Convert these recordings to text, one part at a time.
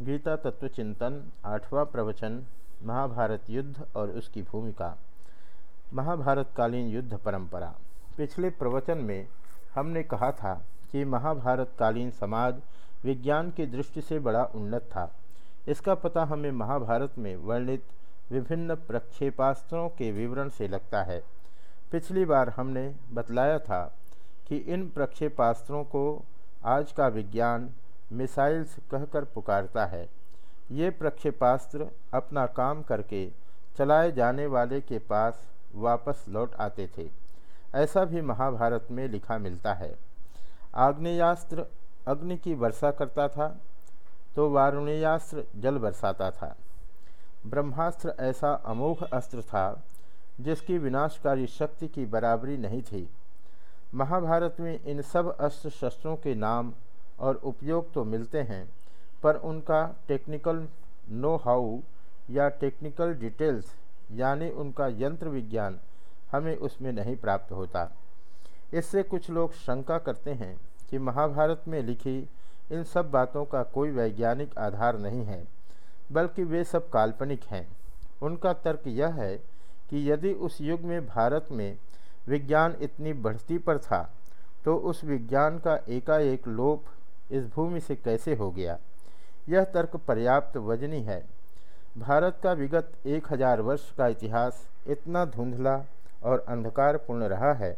गीता तत्व चिंतन आठवां प्रवचन, महाभारत युद्ध और उसकी भूमिका। महाभारत कालीन युद्ध परंपरा। पिछले प्रवचन में हमने कहा था कि महाभारत कालीन समाज विज्ञान की दृष्टि से बड़ा उन्नत था। इसका पता हमें महाभारत में वर्णित विभिन्न प्रक्षेपास्त्रों के विवरण से लगता है। पिछली बार हमने बतलाया था कि इन प्रक्षेपास्त्रों को आज का विज्ञान मिसाइल्स कहकर पुकारता है। ये प्रक्षेपास्त्र अपना काम करके चलाए जाने वाले के पास वापस लौट आते थे। ऐसा भी महाभारत में लिखा मिलता है। आग्नेयास्त्र अग्नि की वर्षा करता था तो वारुणेयास्त्र जल बरसाता था। ब्रह्मास्त्र ऐसा अमोघ अस्त्र था, जिसकी विनाशकारी शक्ति की बराबरी नहीं थी। महाभारत में इन सब अस्त्र शस्त्रों के नाम और उपयोग तो मिलते हैं, पर उनका टेक्निकल नो हाउ या टेक्निकल डिटेल्स यानी उनका यंत्र विज्ञान, हमें उसमें नहीं प्राप्त होता। इससे कुछ लोग शंका करते हैं कि महाभारत में लिखी इन सब बातों का कोई वैज्ञानिक आधार नहीं है, बल्कि वे सब काल्पनिक हैं। उनका तर्क यह है कि यदि उस युग में भारत में विज्ञान इतनी बढ़ती पर था तो उस विज्ञान का एकाएक लोप इस भूमि से कैसे हो गया? यह तर्क पर्याप्त वजनी है। भारत का विगत एक हज़ार वर्ष का इतिहास इतना धुंधला और अंधकारपूर्ण रहा है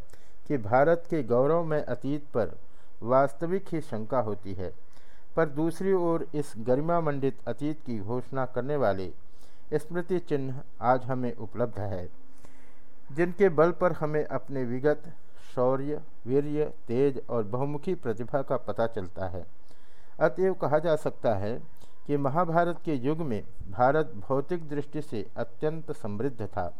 कि भारत के गौरव में अतीत पर वास्तविक ही शंका होती है। पर दूसरी ओर इस गरिमामंडित अतीत की घोषणा करने वाले स्मृति चिन्ह आज हमें उपलब्ध है, जिनके बल पर हमें अपने विगत शौर्य, वीर्य, तेज और बहुमुखी प्रतिभा का पता चलता है। अतएव कहा जा सकता है कि महाभारत के युग में भारत भौतिक दृष्टि से अत्यंत समृद्ध था।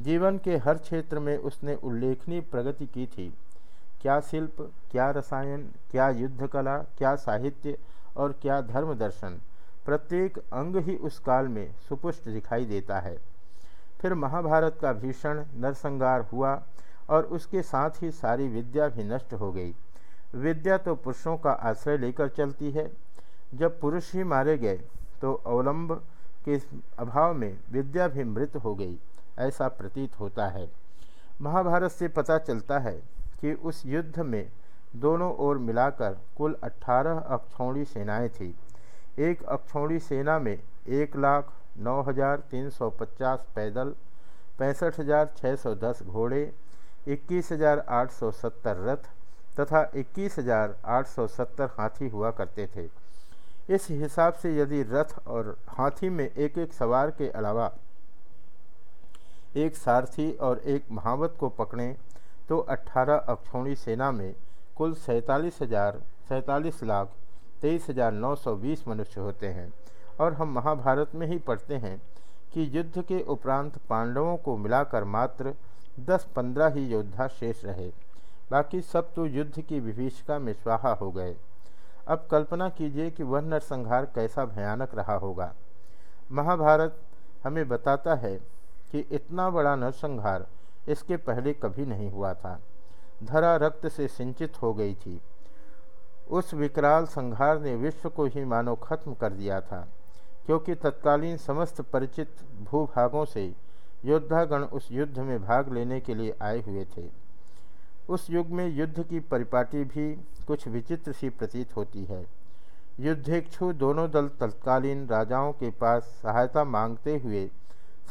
जीवन के हर क्षेत्र में उसने उल्लेखनीय प्रगति की थी। क्या शिल्प, क्या रसायन, क्या युद्ध कला क्या साहित्य और क्या धर्म दर्शन प्रत्येक अंग ही उस काल में सुपुष्ट दिखाई देता है। फिर महाभारत का भीषण नरसंहार हुआ और उसके साथ ही सारी विद्या भी नष्ट हो गई। विद्या तो पुरुषों का आश्रय लेकर चलती है। जब पुरुष ही मारे गए तो अवलंब के अभाव में विद्या भी मृत हो गई, ऐसा प्रतीत होता है। महाभारत से पता चलता है कि उस युद्ध में दोनों ओर मिलाकर कुल 18 अक्षौणी सेनाएँ थीं। एक अक्षौणी सेना में एक लाख नौ हज़ार तीन सौ पचास पैदल, पैंसठ हज़ार छः सौ दस घोड़े इक्कीस हज़ार आठ सौ सत्तर रथ तथा इक्कीस हज़ार आठ सौ सत्तर हाथी हुआ करते थे। इस हिसाब से यदि रथ और हाथी में एक एक सवार के अलावा एक सारथी और एक महावत को पकड़ें तो 18 अक्षौणी सेना में कुल सैंतालीस हज़ार, सैंतालीस लाख, तेईस हज़ार नौ सौ बीस मनुष्य होते हैं। और हम महाभारत में ही पढ़ते हैं कि युद्ध के उपरांत पांडवों को मिलाकर मात्र 10-15 ही योद्धा शेष रहे। बाकी सब तो युद्ध की विभीषिका में स्वाहा हो गए। अब कल्पना कीजिए कि वह नरसंहार कैसा भयानक रहा होगा। महाभारत हमें बताता है कि इतना बड़ा नरसंहार इसके पहले कभी नहीं हुआ था। धरा रक्त से सिंचित हो गई थी। उस विकराल संहार ने विश्व को ही मानो खत्म कर दिया था, क्योंकि तत्कालीन समस्त परिचित भूभागों से योद्धागण उस युद्ध में भाग लेने के लिए आए हुए थे। उस युग में युद्ध की परिपाटी भी कुछ विचित्र सी प्रतीत होती है। युद्धेक्षु दोनों दल तत्कालीन राजाओं के पास सहायता मांगते हुए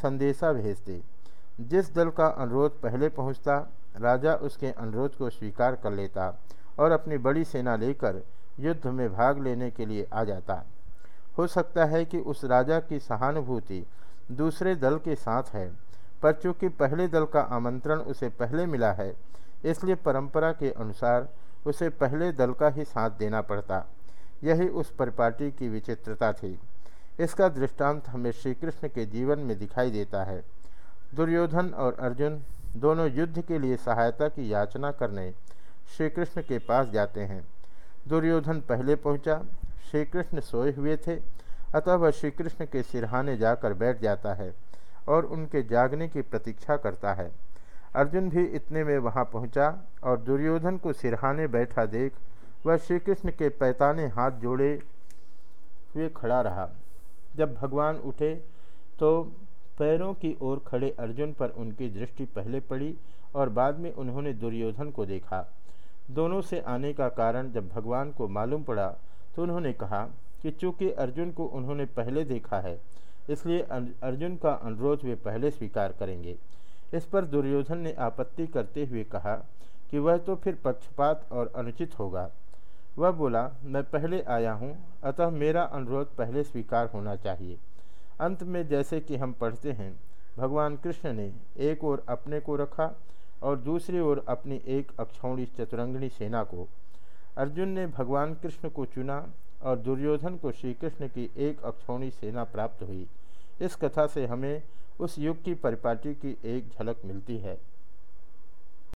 संदेशा भेजते। जिस दल का अनुरोध पहले पहुँचता, राजा उसके अनुरोध को स्वीकार कर लेता और अपनी बड़ी सेना लेकर युद्ध में भाग लेने के लिए आ जाता। हो सकता है कि उस राजा की सहानुभूति दूसरे दल के साथ है। पर चूँकि पहले दल का आमंत्रण उसे पहले मिला है, इसलिए परंपरा के अनुसार उसे पहले दल का ही साथ देना पड़ता। यही उस परिपाटी की विचित्रता थी। इसका दृष्टांत हमें श्री कृष्ण के जीवन में दिखाई देता है। दुर्योधन और अर्जुन दोनों युद्ध के लिए सहायता की याचना करने श्री कृष्ण के पास जाते हैं। दुर्योधन पहले पहुँचा श्री कृष्ण सोए हुए थे, अतः वह श्री कृष्ण के सिरहाने जाकर बैठ जाता है। और उनके जागने की प्रतीक्षा करता है। अर्जुन भी इतने में वहाँ पहुँचा और दुर्योधन को सिरहाने बैठा देख, वह श्री कृष्ण के पैताने हाथ जोड़े हुए खड़ा रहा। जब भगवान उठे तो पैरों की ओर खड़े अर्जुन पर उनकी दृष्टि पहले पड़ी और बाद में उन्होंने दुर्योधन को देखा। दोनों से आने का कारण जब भगवान को मालूम पड़ा तो उन्होंने कहा कि चूँकि अर्जुन को उन्होंने पहले देखा है इसलिए अर्जुन का अनुरोध वे पहले स्वीकार करेंगे। इस पर दुर्योधन ने आपत्ति करते हुए कहा कि वह तो फिर पक्षपात और अनुचित होगा। वह बोला, मैं पहले आया हूँ, अतः मेरा अनुरोध पहले स्वीकार होना चाहिए। अंत में जैसे कि हम पढ़ते हैं, भगवान कृष्ण ने एक ओर अपने को रखा और दूसरी ओर अपनी एक अक्षौणी चतुरंगणी सेना को। अर्जुन ने भगवान कृष्ण को चुना और दुर्योधन को श्री कृष्ण की एक अक्षौणी सेना प्राप्त हुई। इस कथा से हमें उस युग की परिपाटी की एक झलक मिलती है।